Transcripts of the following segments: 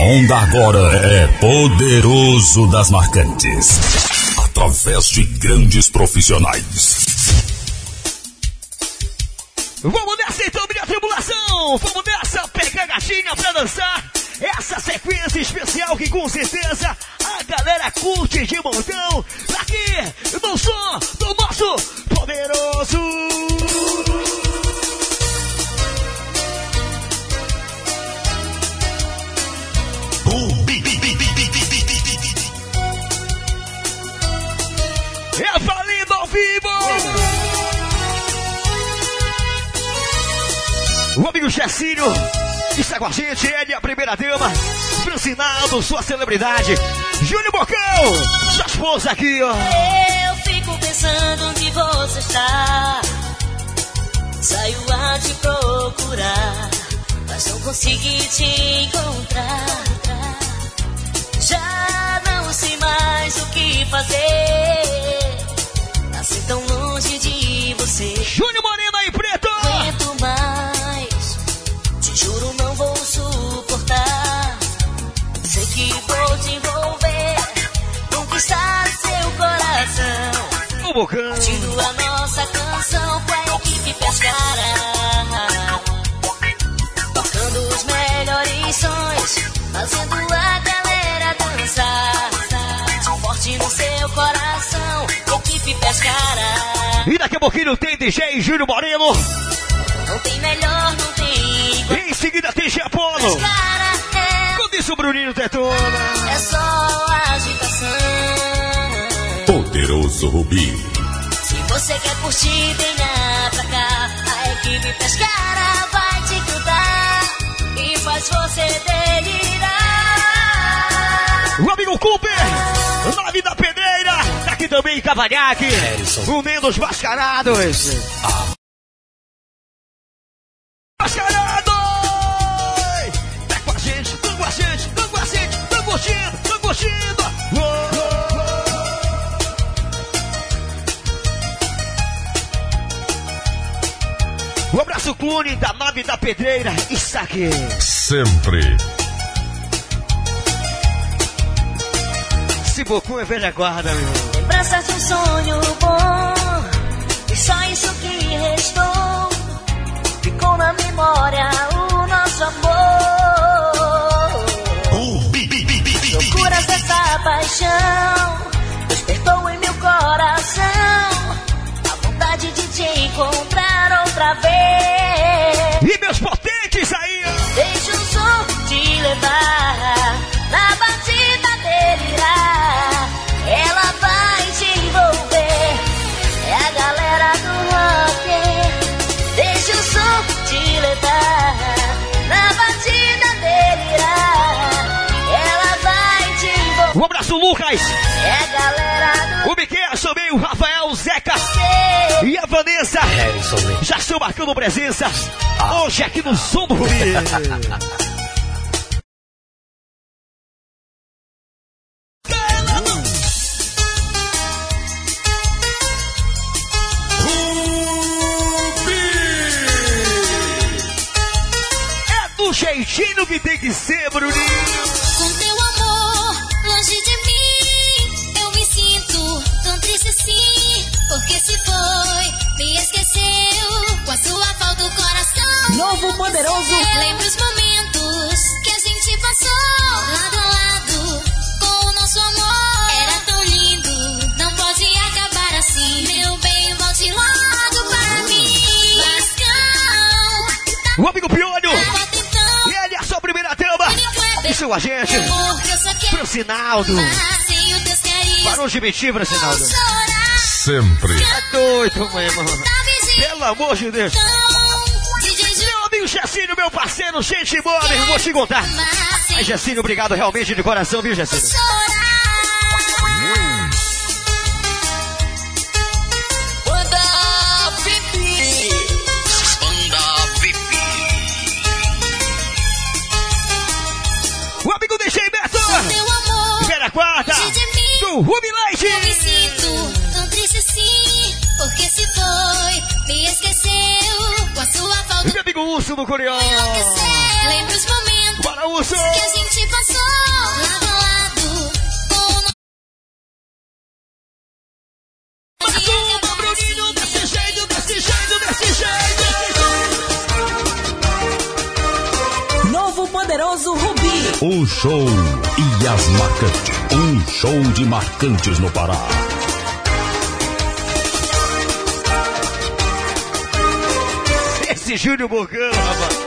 onda agora é Poderoso das Marcantes. Através de grandes profissionais. Vamos nessa então, minha tribulação! Vamos nessa, pega a gatinha pra dançar! Essa sequência especial que com certeza a galera curte de montão! Aqui, no som do nosso poderoso! O amigo Checínio está com a gente, ele é a primeira dama. Francinaldo, sua celebridade. Júnior Bocão, sua esposa aqui, ó. Eu fico pensando onde você está. Saio a te procurar, mas não consegui te encontrar. Já não sei mais o que fazer. Assim tão longe de você. Júnior Moreno aí, preto! Coração. O Bocão. Partindo a nossa canção com a equipe Pescara. Tocando os melhores sons, fazendo a galera dançar. Forte no seu coração, equipe Pescara. E daqui a pouquinho tem DJ Júnior Moreno. Não tem melhor, não tem igual. Em seguida tem Apolo. Cara, é Com isso, Bruninho Tetona. É só agitação. Poderoso Rubi. Se você quer curtir, venha pra cá. A equipe Pescara vai te cantar e faz você delirar. O amigo Cooper, nove da pedreira. Aqui também Cavanhaque. Unindo os mascarados. Mascarados! Tá com a gente, tá com a gente, tá com a gente, tá curtindo, tá curtindo. Uou, Um abraço clone da nave da pedreira. Isso aqui. Sempre. Esse bocão é velha guarda, meu. Lembranças de um sonho bom e só isso que restou. Ficou na memória o nosso amor. Loucuras dessa paixão despertou em meu coração a vontade de te encontrar outra vez. Te levar na batida. Ela vai te envolver. É a galera do rock. Deixa o som te levar na batida. Ela vai te envolver. Um abraço, Lucas. É a galera do O Miquel, também o Rafael, o Zeca e a Vanessa. Já estão marcando presença hoje aqui no Som do Rubi. do jeitinho que tem que ser, Bruninho. Com teu amor longe de mim, eu me sinto tão triste assim. Porque se foi, me esqueceu. Com a sua falta o coração. Novo poderoso. Lembra os momentos que a gente passou lado a lado com o nosso amor. Era tão lindo, não pode acabar assim. Meu bem, volte logo para mim. Lascão, O amigo Francinaldo. sem os teus carinhos. Parou de mentir, Francinaldo. chorar. Sempre. É doido, meu irmão. Pelo amor de Deus. Meu amigo Jacínio, meu parceiro, gente boa, meu irmão, vou te contar. mas Jacínio, obrigado realmente de coração, viu, Jacínio? Grupo Rubilante. Eu me sinto tão triste assim, porque se foi, me esqueceu com a sua falta. Meu amigo Urso do Curió. Lembra os momentos Para, que a gente passou lá a lado. Marcou, Novo Poderoso Rubi. O show e as marcas Show de marcantes no Pará. Esse Júnior Bocão, rapaz.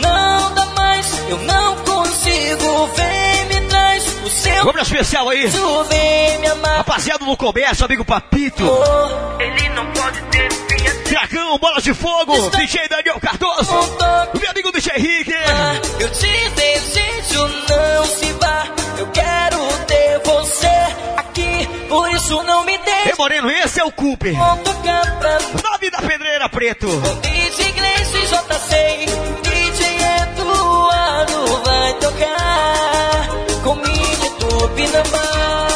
Não dá mais, eu não consigo. Vem, me traz o seu. Vamos especial aí. beijo, Vem me amar. Rapaziada no comércio, amigo Papito. Ele não pode ter Dragão, bola de fogo. DJ Daniel Cardoso. Meu amigo DJ Henrique. Eu te desejo, não se vá. Eu quero ter você aqui, por isso não me Ei, deixe. Moreno, esse é o Cooper. Nome da pedreira, preto. DJ Gleice JC, DJ Eduardo vai tocar com mini Tupinambá.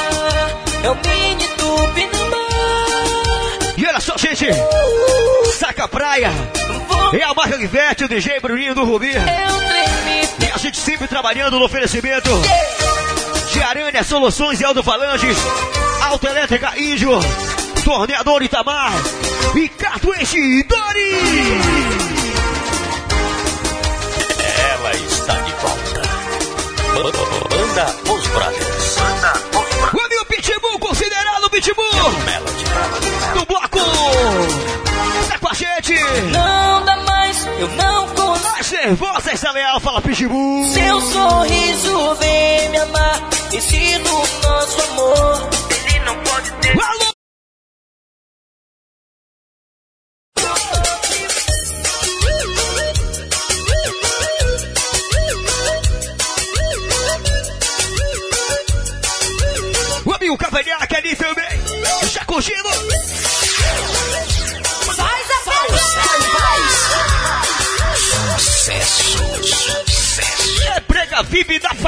É o mini Tupinambá. E olha só, gente. Saca Praia. É a marca que veste o DJ Bruninho do Rubi. E a gente sempre trabalhando no oferecimento de Aranha Soluções e Alto-Falanges, Autoelétrica Índio, Torneador Itamar e Cartuense Dori. Ela está de volta. Banda Os Brothers. O amigo Pitbull, considerado Pitbull do bloco. Tá com a gente. Não dá mais, eu não consigo. Mais nervosa essa leal, fala Pitbull. Seu sorriso vem me amar. Ensina o nosso amor.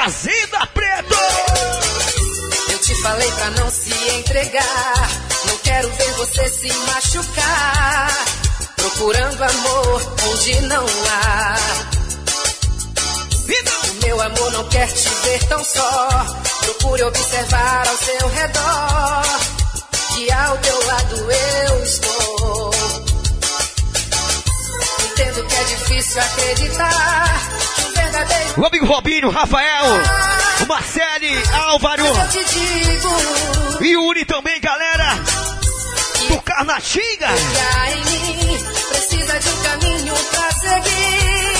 Fazenda Preto. Eu te falei pra não se entregar. Não quero ver você se machucar. Procurando amor onde não há. O meu amor não quer te ver tão só. Procure observar ao seu redor. Que ao teu lado eu estou. Entendo que é difícil acreditar. O amigo Robinho, Rafael, o Marcele, Álvaro e o Uni também, galera. Do mim, precisa de um caminho pra seguir.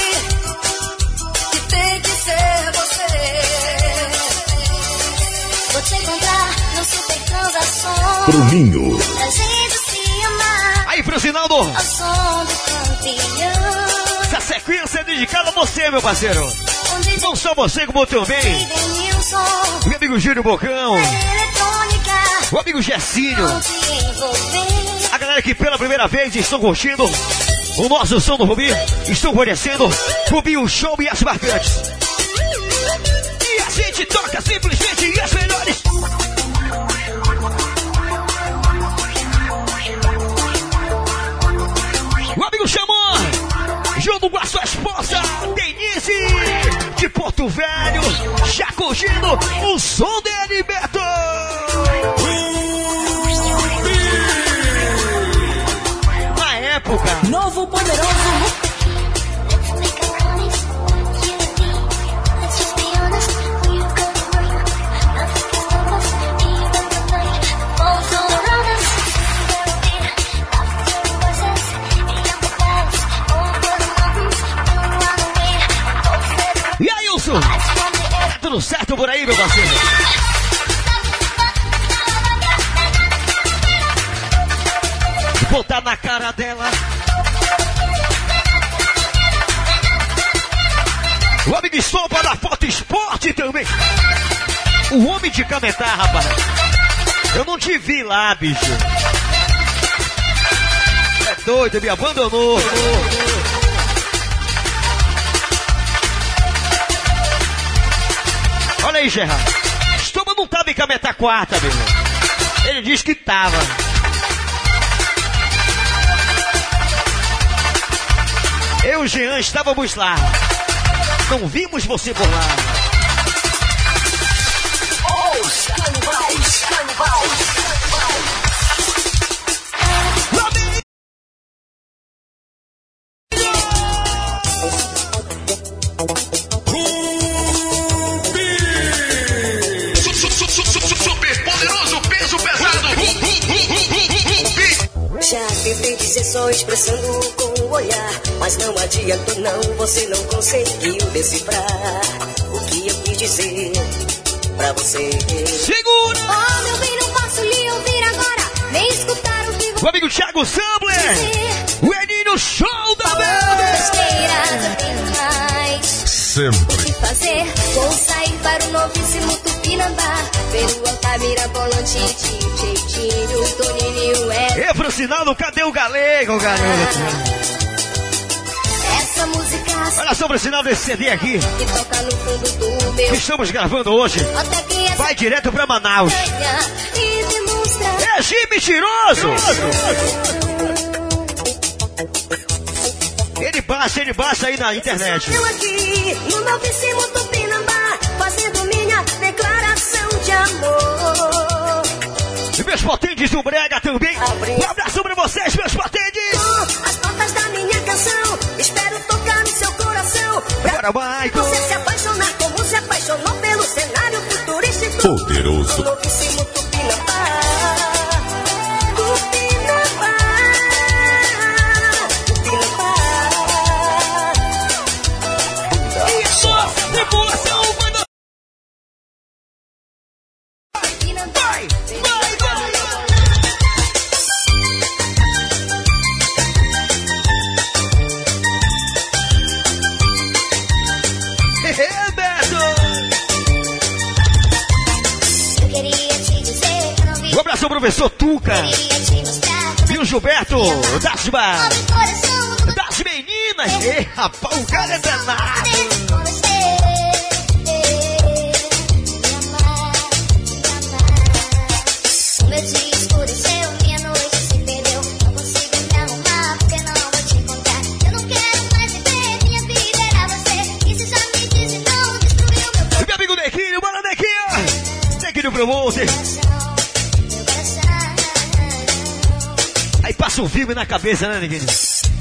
Que tem que ser você. Vou te encontrar no super transação. Bruninho. Pra gente se amar Aí, pro Sinaldo, ao som do campeão. Sequência é dedicada a você, meu parceiro. Não só você, como também. Denilson, Meu amigo Júnior Bocão, o amigo Gessinho. A galera que pela primeira vez estão curtindo o nosso som do Rubi, estão conhecendo Rubi, o show e as marcantes. E a gente toca simplesmente as melhores. Junto com a sua esposa, Denise, de Porto Velho, já curtindo o som dele, Beto. Na época, Novo poderoso tudo certo por aí, meu parceiro? Botar na cara dela. O homem de sopa da Foto Esporte também. O homem de Cametá, rapaz. Eu não te vi lá, bicho. É doido, me abandonou. Aí, Gerard. Estoma não tava em Cametá quarta, meu irmão. Ele disse que tava. Eu Jean estávamos lá. Não vimos você por lá. Expressando com o olhar. Mas não adiantou, não, você não conseguiu decifrar o que eu quis dizer pra você. Segura! Oh, meu bem, não posso lhe ouvir agora. Nem escutar o que O amigo Thiago Sambler! O Eninho Show da Banda! Sempre. o que fazer. Vou sair para o novíssimo Tupinambá. Ver o Altamira Bolante, Jeitinho, Toninho, pro sinal, não cadê o galego, garoto? Olha só pro sinal desse CD aqui, que do meu. estamos gravando hoje. Vai direto pra Manaus. É G mentiroso! Ele baixa, ele baixa aí na internet. Eu aqui no novíssimo Tupinambá, fazendo minha declaração de amor. Meus potentes do Brega também. Um abraço pra vocês, meus potentes! As notas da minha canção, espero tocar no seu coração. Pra Bora, Maicon! você se apaixonar como se apaixonou pelo cenário futurístico. Poderoso. Novíssimo. Tupinambá. Professor Tuca e o Gilberto coração, das meninas. Ei, rapaz, o cara é danado. Filme na cabeça, né, Nequinho?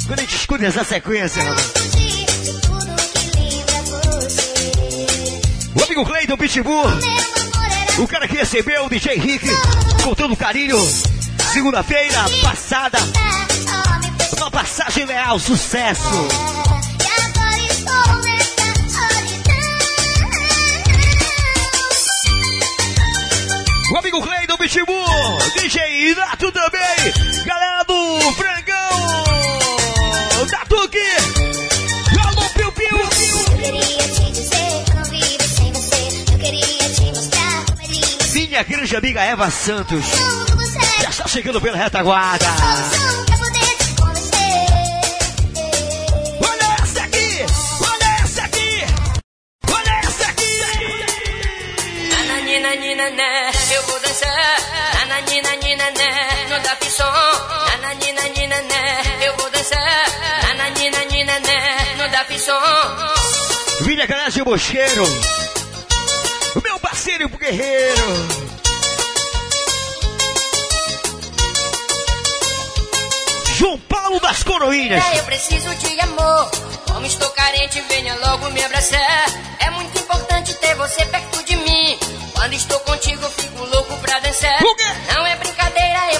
Quando a gente escuta essa sequência, você. O amigo Cleiton Pitbull, o cara que recebeu o DJ Rick com todo carinho. Segunda-feira passada, uma passagem leal, sucesso. O amigo Cleiton Pitbull, DJ Nato também, galera do Frangão, da Tuque, alô Piu Piu. Eu queria te dizer eu não vivo sem você. Eu queria te mostrar como é lindo Minha grande amiga Eva Santos, já está chegando pela retaguarda. Vilha Garagem Mocheiro, o meu parceiro guerreiro. João Paulo das Coroinhas. É, eu preciso de amor. Como estou carente, venha logo me abraçar. É muito importante ter você perto de mim. Quando estou contigo, fico louco pra dançar. O quê?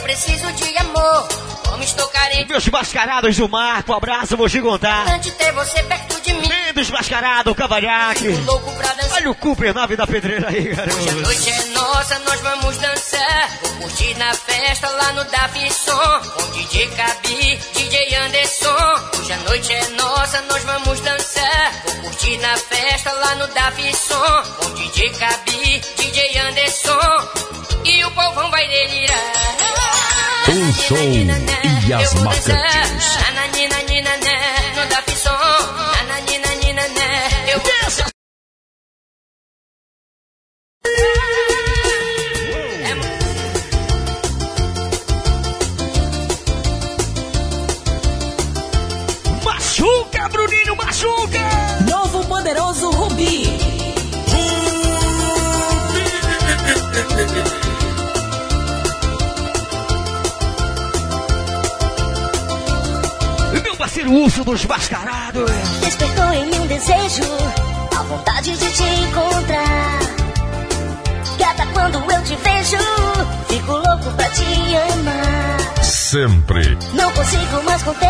Preciso de amor. Como estou carente, Meus mascarados do Marco, abraço, vou te contar. importante ter você perto de mim. Mendes mascarado, cavanhaque. Louco pra dançar. Olha o Cooper 9 da pedreira aí, Hoje a garoto. noite é nossa, nós vamos dançar. Vou curtir na festa lá no Davi Som. Com DJ Cabi, DJ Anderson. Hoje a noite é nossa, nós vamos dançar. Vou curtir na festa lá no Davi Som. Com DJ Cabi, DJ Anderson. E o povão vai delirar. Um show e as marcantes. né. Nananina, nina, né, eu vou Desce. É mu- Machuca, Bruninho, machuca. Urso dos Mascarados. Despertou em mim um desejo, a vontade de te encontrar. Gata, quando eu te vejo, fico louco pra te amar. Sempre. Não consigo mais conter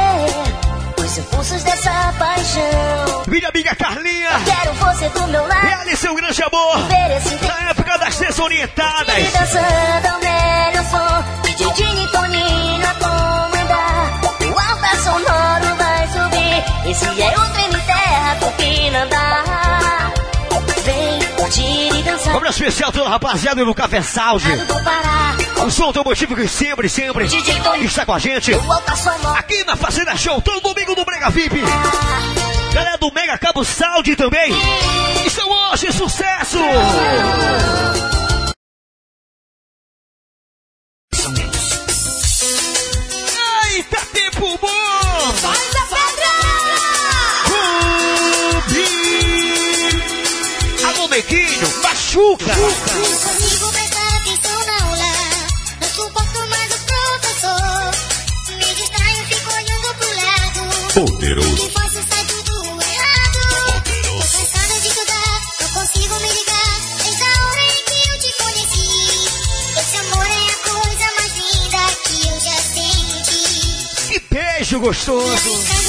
os impulsos dessa paixão. Minha amiga Carlinha. Quero você do meu lado. Realize seu grande amor. Ver esse Na época das desorientadas. E dançando ao melhor som. DJ Dini Toninho a comandar. O alta vai subir. Esse é o trem terra com Pinandá. Vem curtir e dançar. Obra especial toda rapaziada no Café. Do Pará. O som automotivo que sempre, sempre está com a gente. Aqui na Fazenda Show, todo domingo do Brega VIP. Galera do Mega Cabo Sound também. Estão hoje, sucesso! Machuca! Não consigo prestar atenção na aula. Não suporto mais o professor. Me distraio, fico olhando pro lado. Poderoso. Que faço sai tudo errado. Tô cansada de estudar, não consigo me ligar. Desde a hora em que eu te conheci. Esse amor é a coisa mais linda que eu já senti. Que beijo gostoso!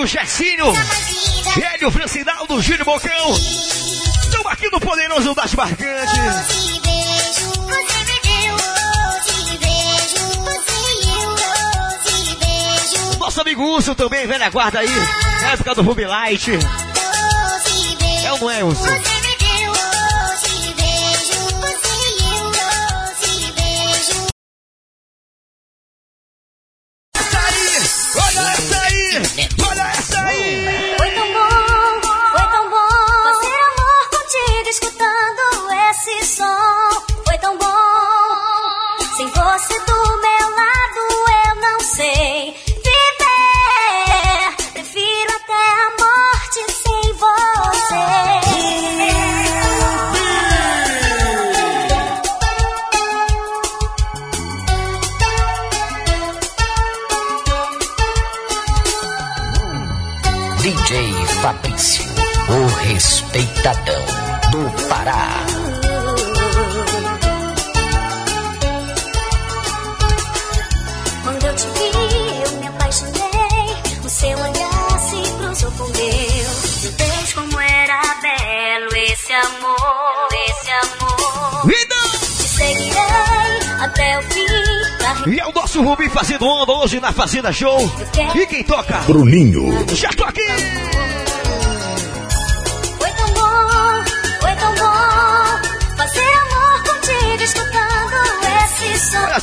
Coisa mais linda. Hélio Francinaldo, Júlio Bocão. Estão aqui no Poderoso das Marcantes. Nosso amigo Urso também, velha guarda aí. Na época do Ruby Light. É ou não é, Urso? Respeitadão do Pará. Quando eu te vi, eu me apaixonei. O seu olhar se cruzou com o meu. Meu Deus, como era belo esse amor, esse amor. Vida! Te seguirei até o fim da E é o nosso Rubi fazendo onda hoje na Fazenda Show. E quem toca? Bruninho. Já tô aqui!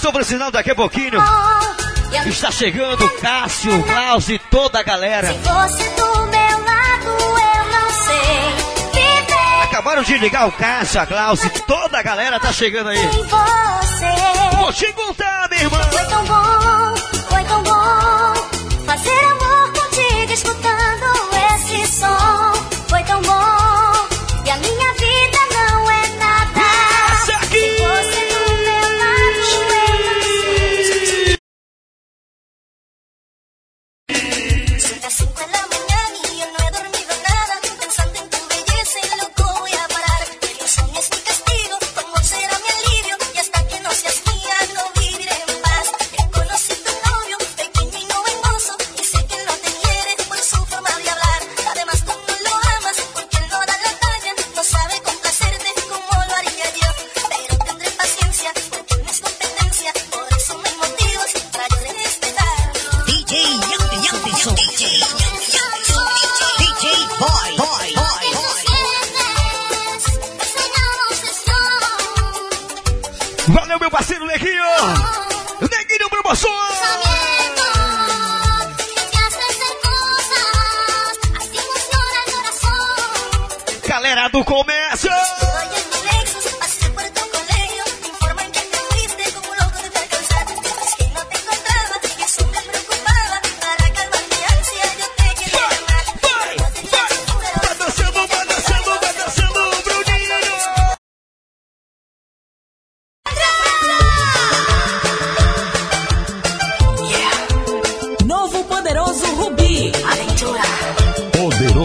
Olha só, sinal daqui a pouquinho. Está chegando Cássio, Klaus e toda a galera. Sem você do meu lado, eu não sei viver Acabaram de ligar o Cássio, a Klaus e toda a galera tá chegando aí. Vou te contar, minha irmã. Foi tão bom, foi tão bom fazer amor contigo escutando esse som.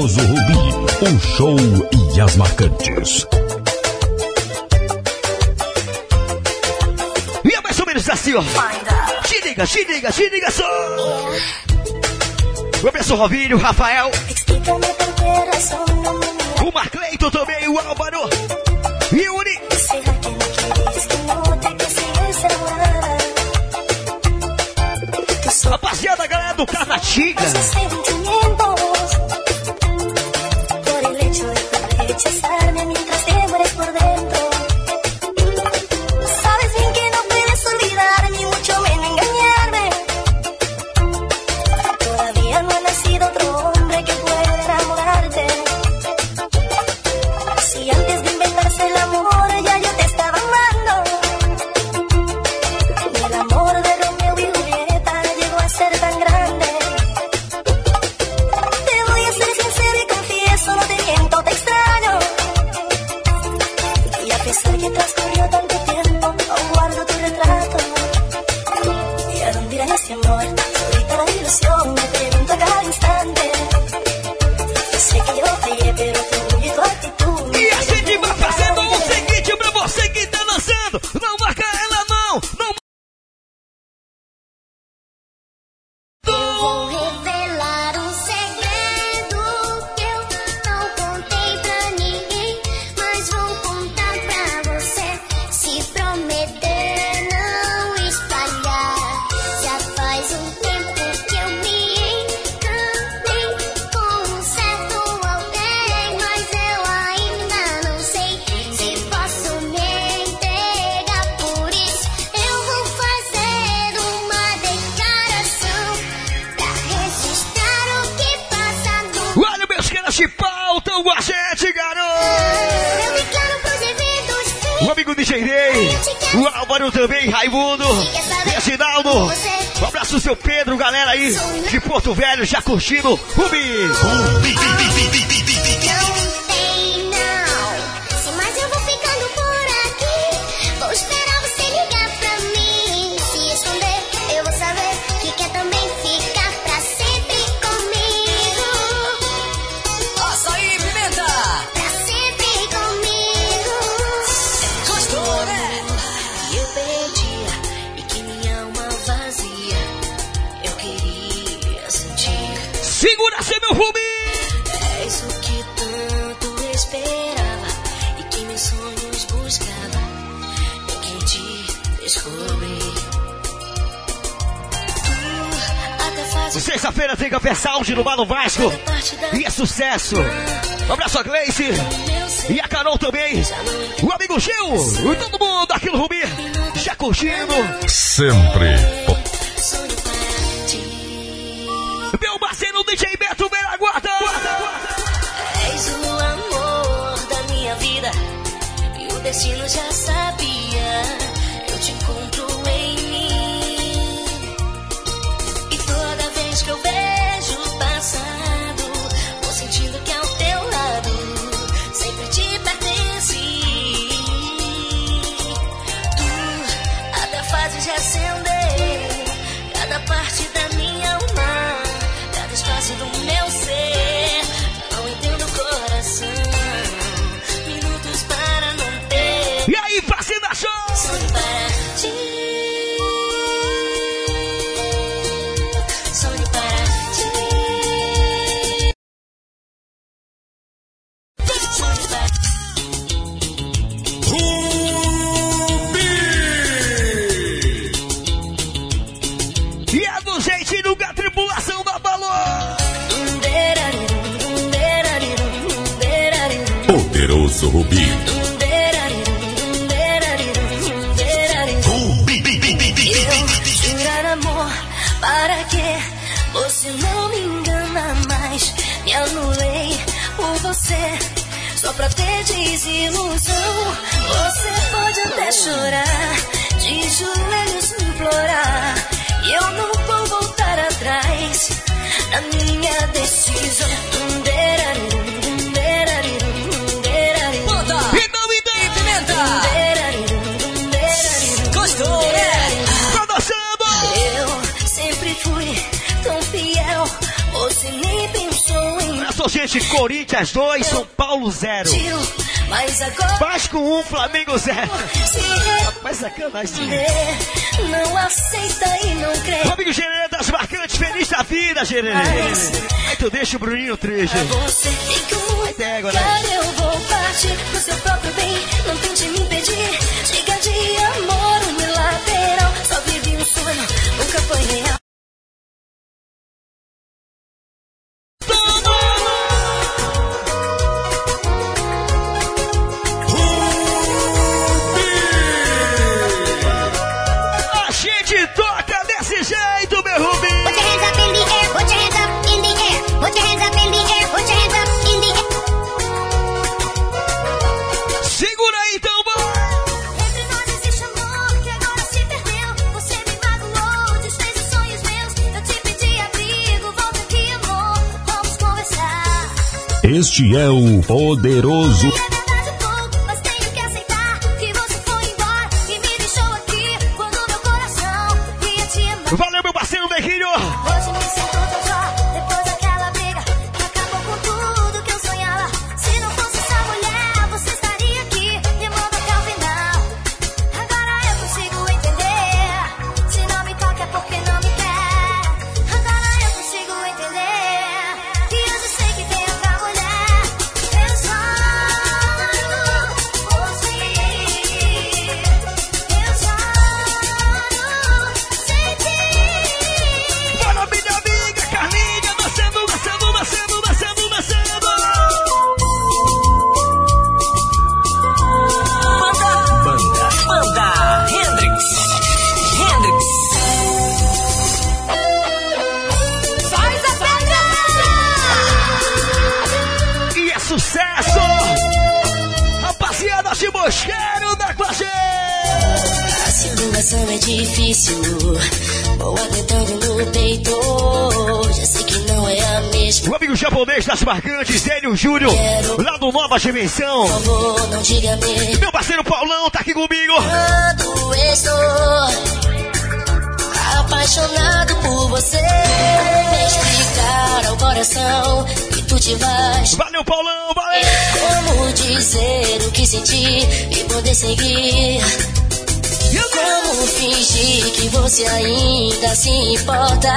Famoso Rubi, o show e as marcantes. E é mais ou menos assim, ó. Te liga, te liga, te liga só. O Rovinho, o Rafael. O Marcleito também, o Álvaro. E o Uri. Rapaziada, galera do Catatinga. curtindo o Bis. Segura, seu meu Rubi! É isso que tanto esperava e que meus sonhos buscava e que te descobri. Uh, sexta-feira tem Café no Mano Vasco. E é sucesso. Um abraço a Gleice. E a Carol também. O amigo Gil. E todo mundo aqui no Rubi. Já curtindo. Sempre guarda! És o amor da minha vida e o destino já sabia. Rubi. Jurar amor para que você não me engana mais. Me anulei por você só pra ter desilusão. Você pode até chorar, de joelhos me implorar. E eu não vou voltar atrás na minha decisão. Gente. Corinthians 2, São Paulo 0. Mas agora Vasco 1, um, Flamengo 0. se Mas sacanagem. render, não aceita e não crê. Amigo Gerê das Marcantes, feliz da vida, Gerê. Aí tu deixa o Bruninho triste. Você um Vai ter égua, né? lugar eu vou partir pro seu próprio bem. Não tente me impedir. Chega de amor unilateral. Só vivi um sonho, nunca foi real. Este é o poderoso difícil, vou aguentando no peito. Já sei que não é a mesma. O amigo japonês das marcantes, Hélio Júnior, lá do Nova Dimensão. Por favor, não diga-me Meu parceiro Paulão tá aqui comigo. quando estou apaixonado por você. Me explicar ao coração que tu te vais. Valeu, Paulão, valeu. Como dizer o que senti e poder seguir? Como fingir que você ainda se importa?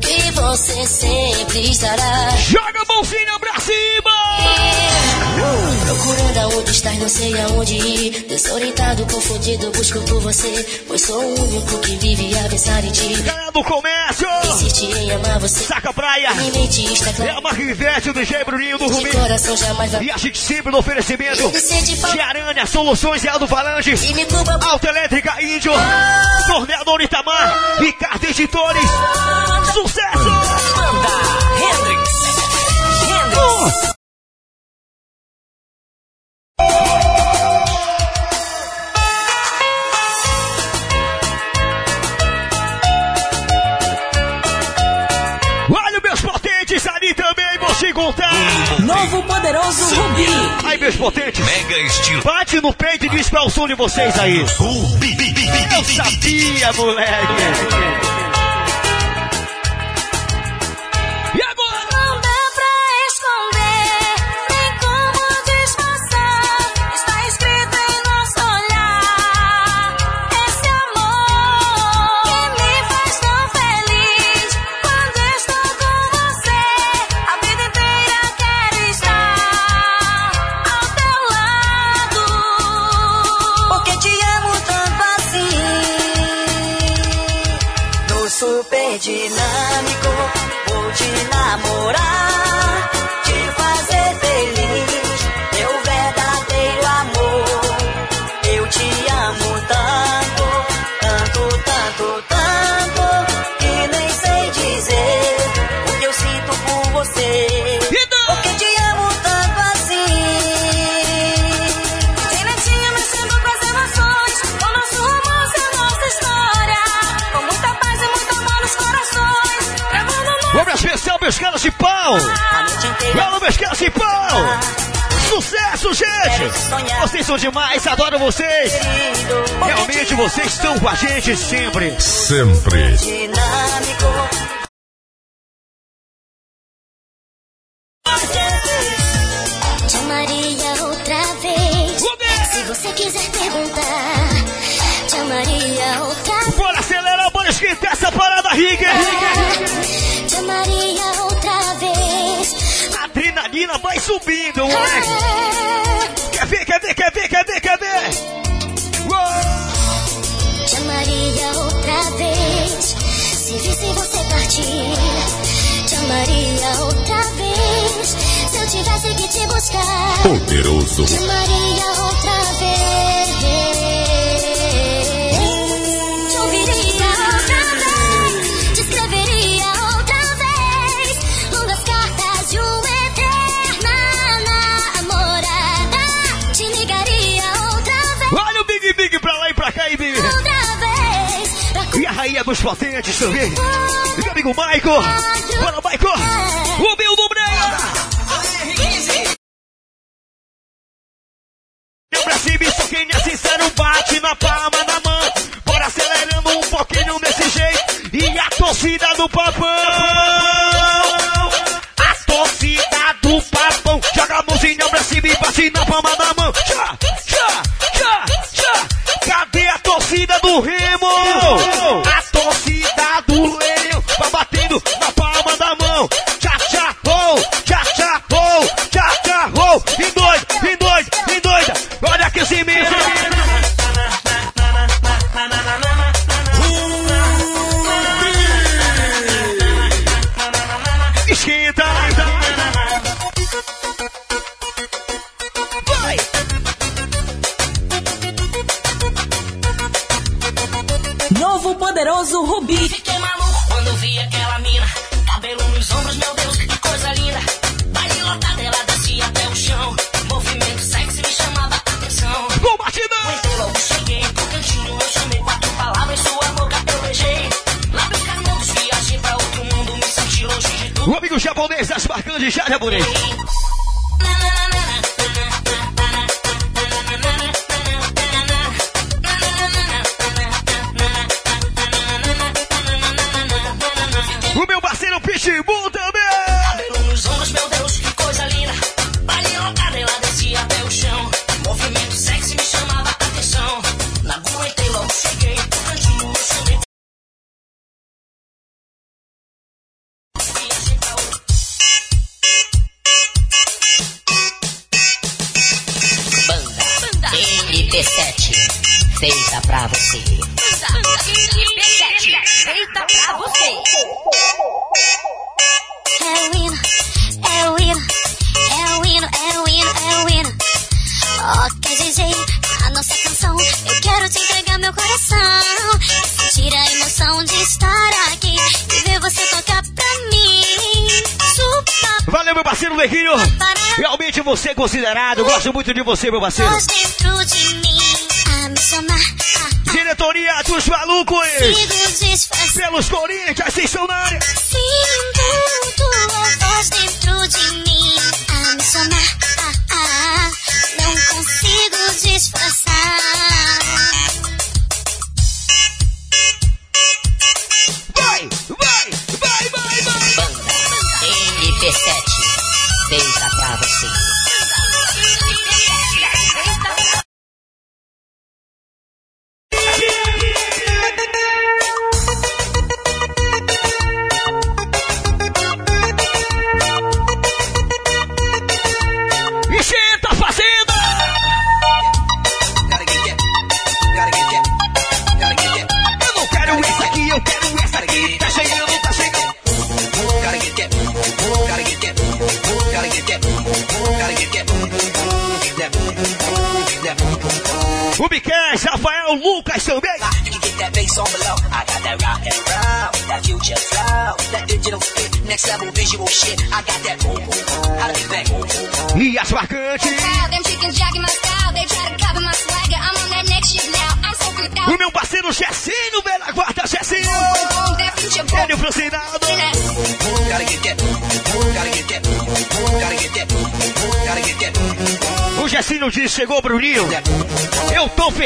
Que você sempre estará Joga cima. Procurando aonde está e não sei aonde ir. Desorientado, confundido, busco por você. Pois sou o único que vive a pensar em ti. Galera do comércio. Insiste em amar você. Saca Praia. Está É a clara. marca Ivete, o DJ Bruninho do Rubinho. coração jamais vai. E a gente sempre no oferecimento de Aranha, Soluções e Aldo Falante. e me culpa por Autoelétrica Índio, Torneador Itamar, Ricardo Editores. Sucesso! Banda, Hendrix. Hendrix. Novo poderoso Rubi. Aí, meus potentes, Mega estilo bate no peito e diz pra o som de vocês aí. Rubi. Eu sabia, moleque. Pau. meus caras de pau. Sucesso, gente. Vocês são demais, adoro vocês. Realmente te vocês estão com a gente sempre. Sempre. subindo, moleque. Quer ver, quer ver, quer ver, quer ver, quer ver? Uou. Te amaria outra vez, se visse você partir. Te amaria outra vez, se eu tivesse que te buscar. Poderoso. Te amaria outra vez. Bahia dos é Potentes também. Meu amigo Maico. Bora, Maico. O Bill do Breia. Eu pra cima, só quem é sincero bate na palma da mão. Bora acelerando um pouquinho desse jeito. E a torcida do papão. A torcida do papão. Joga a mãozinha pra cima e bate na palma da mão. Tchá, tchá, tchá. Cadê a torcida do Remo? A torcida do Leão vai tá batendo na Cacá Jaburei. Gerado, gosto muito de você, meu parceiro.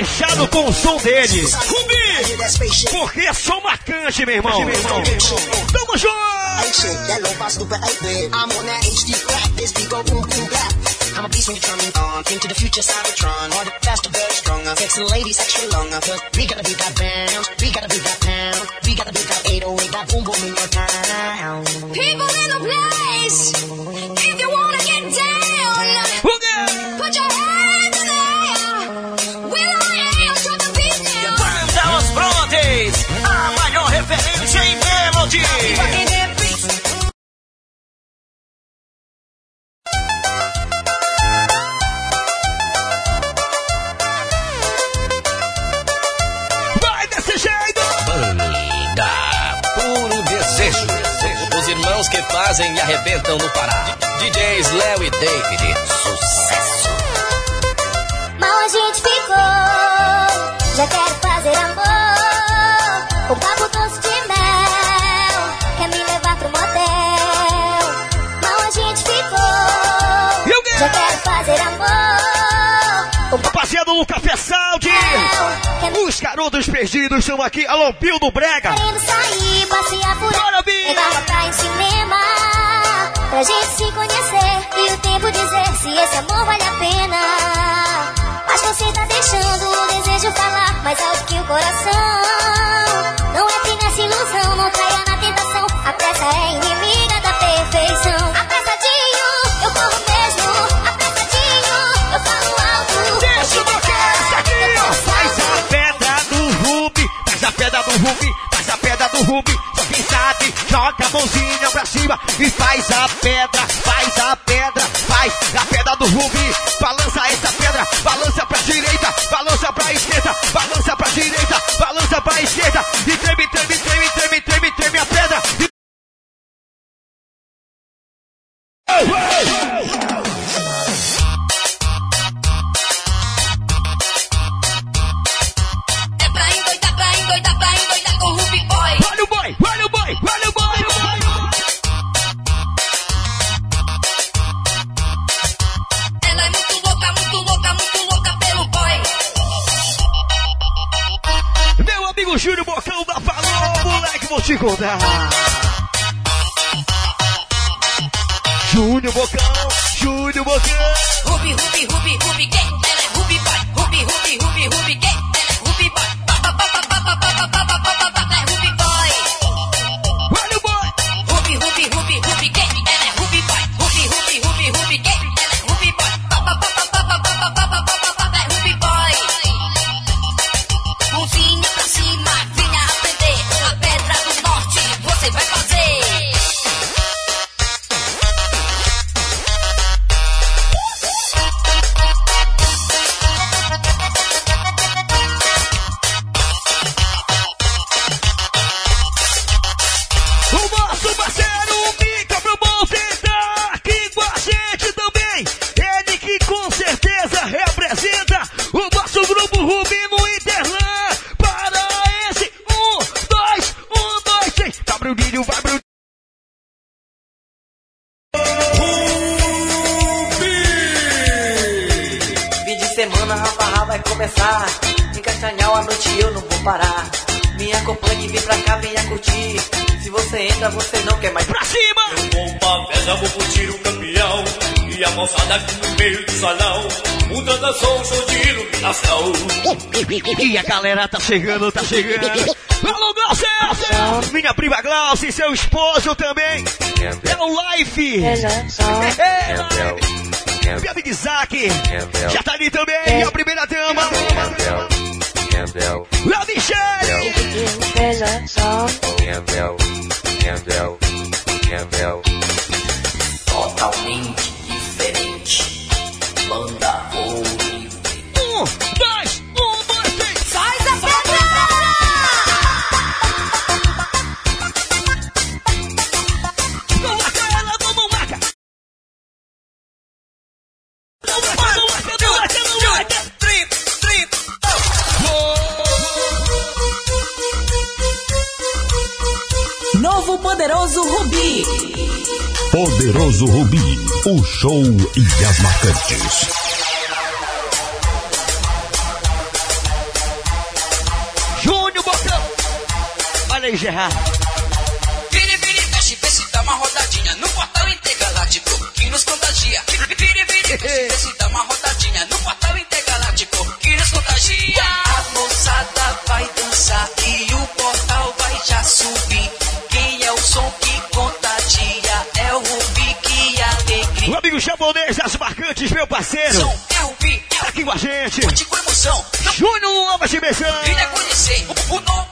fechado com o som dele. Rubi! Porque é som marcante, meu irmão. Tamo junto! I'm a beast when you're on. The future, Cybertron. Harder, faster, better, stronger. Ladies, extra longer. Cause we gotta that bounce. We gotta that pound. We gotta that 808, that boom boom Melody. Vai desse jeito! Banda Puro Desejo. Os irmãos que fazem e arrebentam no Pará. DJs Léo e David. Sucesso. Mal a gente ficou, já quero já quero fazer amor. Rapaziada do Café Saúde! Os garotos perdidos estão aqui. Alô, Pio do Brega! Querendo sair, passear por Bora, uma praia em cinema. Pra gente se conhecer e o tempo dizer se esse amor vale a pena. Mas você tá deixando o desejo falar mais alto que o coração. Não Rubi, faz a pedra do Rubi. Só quem sabe, joga a mãozinha pra cima e faz a pedra, faz a pedra, faz a pedra do Rubi. Balança essa pedra, balança pra direita, balança pra esquerda, balança pra direita, balança pra esquerda. E treme, treme, treme, treme, treme, treme a pedra. E... É amigo Júlio Bocão da Falou, moleque, vou te contar. Júnior Bocão, Júnior Bocão. Ruby, Ruby, Ruby, Ruby gay. Ela é Ruby Boy. Ruby, Ruby, Ruby, Ruby gay. Ela é Ruby Boy. Galera tá chegando, tá chegando. Alô, Glaucia! Minha prima Glaucia e seu esposo também. É o Life. É, Minha amiga Isaac. Já tá ali também. E a primeira dama. Léo Michele. Totalmente diferente. Banda Ruby. Poderoso Rubi, o show e as marcantes. Júnior Bocão. Olha aí, Gerard. Vire, vire, mexe, vê se dá uma rodadinha no portal intergaláctico que nos contagia. Vire, vire, mexe, vê se dá uma rodadinha no portal intergaláctico que nos contagia. A moçada vai dançar e o portal vai já subir. Estúdio Marcantes, meu parceiro. São é o Tá aqui com a gente. Júnior Alves de Bezão. Vem conhecer o, o nome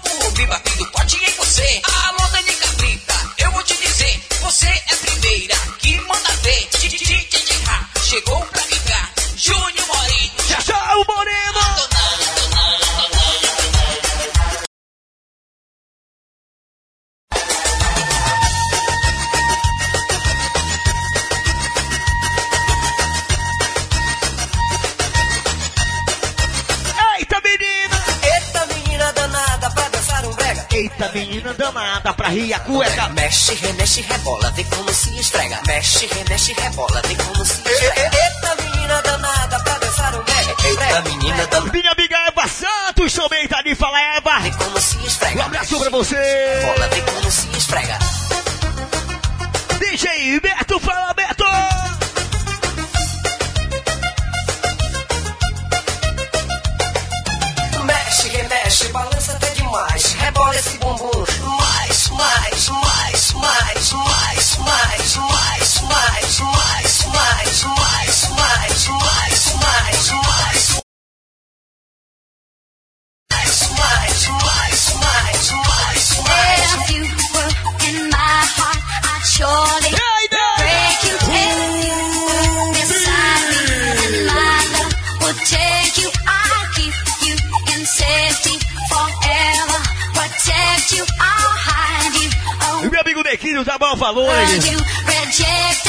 Meu amigo Neguinho já mal falou, hein?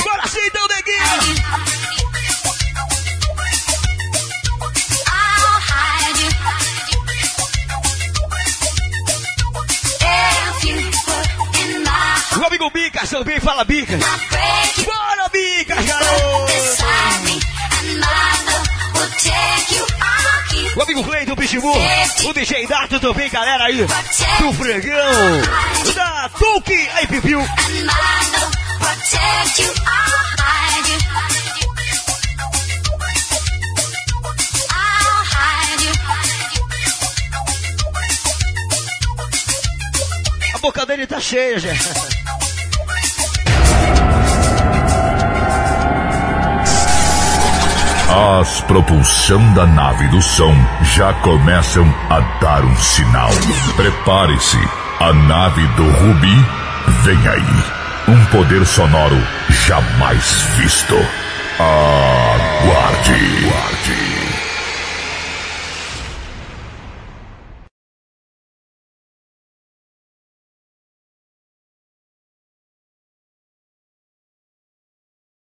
Bora sim, então, Neguinho! O amigo Bica, seu bem fala Bica. Bora, Bica garoto! O amigo Clay do Pitbull. O DJ Dato também, galera aí. Do Fregão. Da Tolkien. Aí, Pipiu. A boca dele tá cheia, gente. As propulsão da nave do som já começam a dar um sinal. Prepare-se, a nave do Rubi vem aí. Um poder sonoro jamais visto. Aguarde. Aguarde.